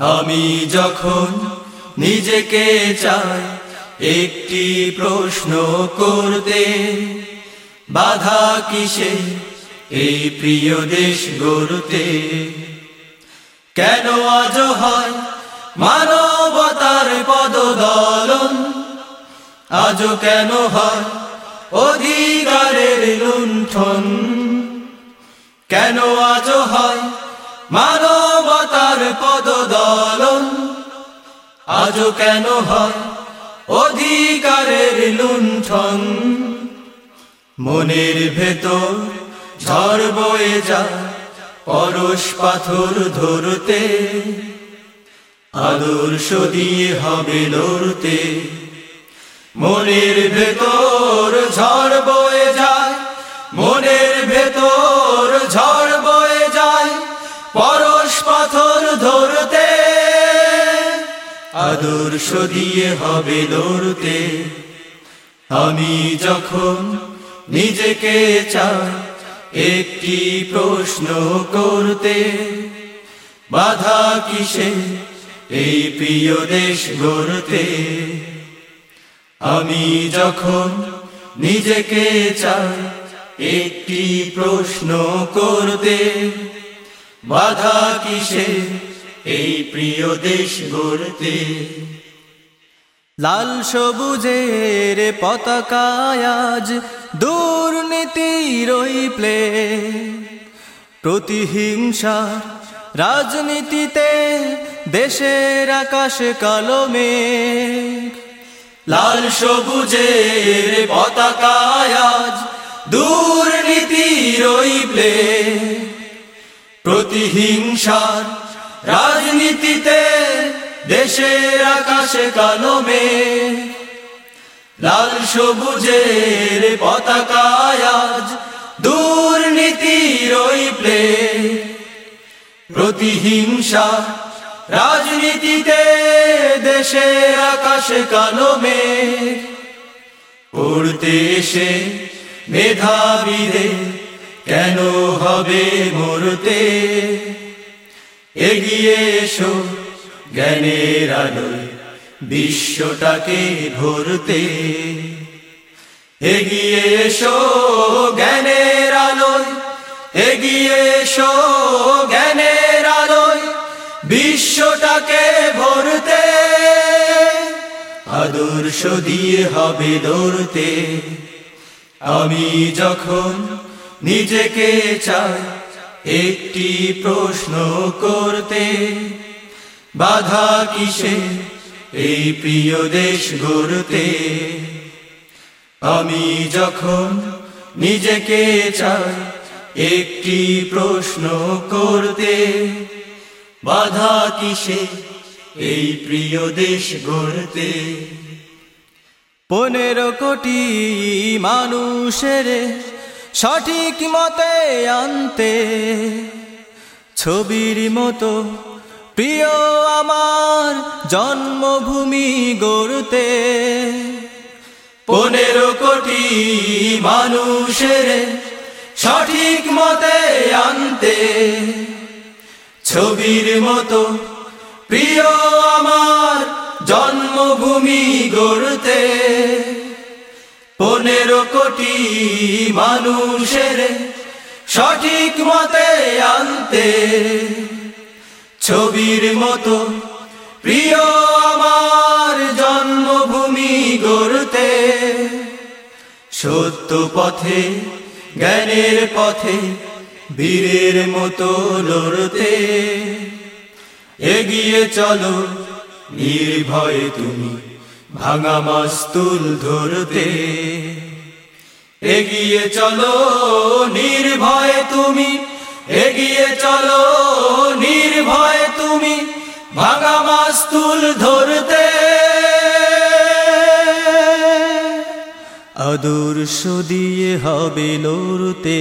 আমি যখন নিজেকে চাই একটি প্রশ্ন করতে, বাধা কিসে এই প্রিয় দেশ গড়তে? কেন আজ হয় মানবতার পদদলন? আজও কেন হয় অধিকারের লুণ্ঠন? কেন আজও হয় মানবতার পদদলন। আজও কেন হয় অধিকারের লুণ্ঠন? মনের ভেতর ঝড় বয়ে যায় পরশ পাথর ধরতে। আদর্শ দিয়ে হবে লড়তে। মনের ভেতর ঝড় বয়ে আদর্শ দিয়ে হবে লড়তে। আমি যখন নিজেকে চাই, একটি প্রশ্ন করতে। বাধা কিসে এই প্রিয় দেশ গড়তে? আমি যখন নিজেকে চাই, একটি প্রশ্ন করতে। বাধা কিসে এই প্রিয় দেশ গড়তে। লাল সবুজের পতাকায় আজ দুর্নীতির প্লে প্রতিহিংসা রাজনীতিতে দেশের আকাশ কালমে লাল সবুজের পতাকায় আজ দুর্নীতির প্লে প্রতিহিংসার রাজনীতিতে দেশের আকাশে কালমে লাল সবুজের পতাকায় আজ দুর্নীতির প্লে প্রতিহিংসা রাজনীতিতে দেশের আকাশে কালমে পড়তে এসে মেধাবীদের কেন হবে মরতে? এগিয়ে এসো, জ্ঞানের আলোয় বিশ্বটাকে ভরতে। এগিয়ে এসো, জ্ঞানের আলোয়, এগিয়ে এসো, জ্ঞানের আলোয় বিশ্বটাকে ভরতে। আদর্শ দিয়ে হবে দৌড়তে। আমি যখন নিজেকে চাই একটি প্রশ্ন করতে বাধা কিসে? এই প্রিয় দেশ গড়তে আমি যখন নিজেকে চাই একটি প্রশ্ন করতে বাধা কিসে? এই প্রিয় দেশ গড়তে পনেরো কোটি মানুষের সঠিক মতে আনতে, ছবির মতো প্রিয় আমার জন্মভূমি গড়তে। পনেরো কোটি মানুষের সঠিক মতে আনতে, ছবির মতো প্রিয় আমার জন্মভূমি গড়তে। পনেরো কোটি মানুষের সঠিক মতে আনতে ছবির মতো প্রিয় আমার জন্মভূমি গড়তে সত্য পথে, জ্ঞানের পথে, বীরের মতো লড়তে। এগিয়ে চলো, নির্ভয়ে তুমি। ভাঙা মাস্তুল ধরতে। এগিয়ে চলো, নির্ভয় তুমি। এগিয়ে চলো, নির্ভয় তুমি। ভাঙা মাস্তুল ধরতে। আদর্শ দিয়ে হবে লড়তে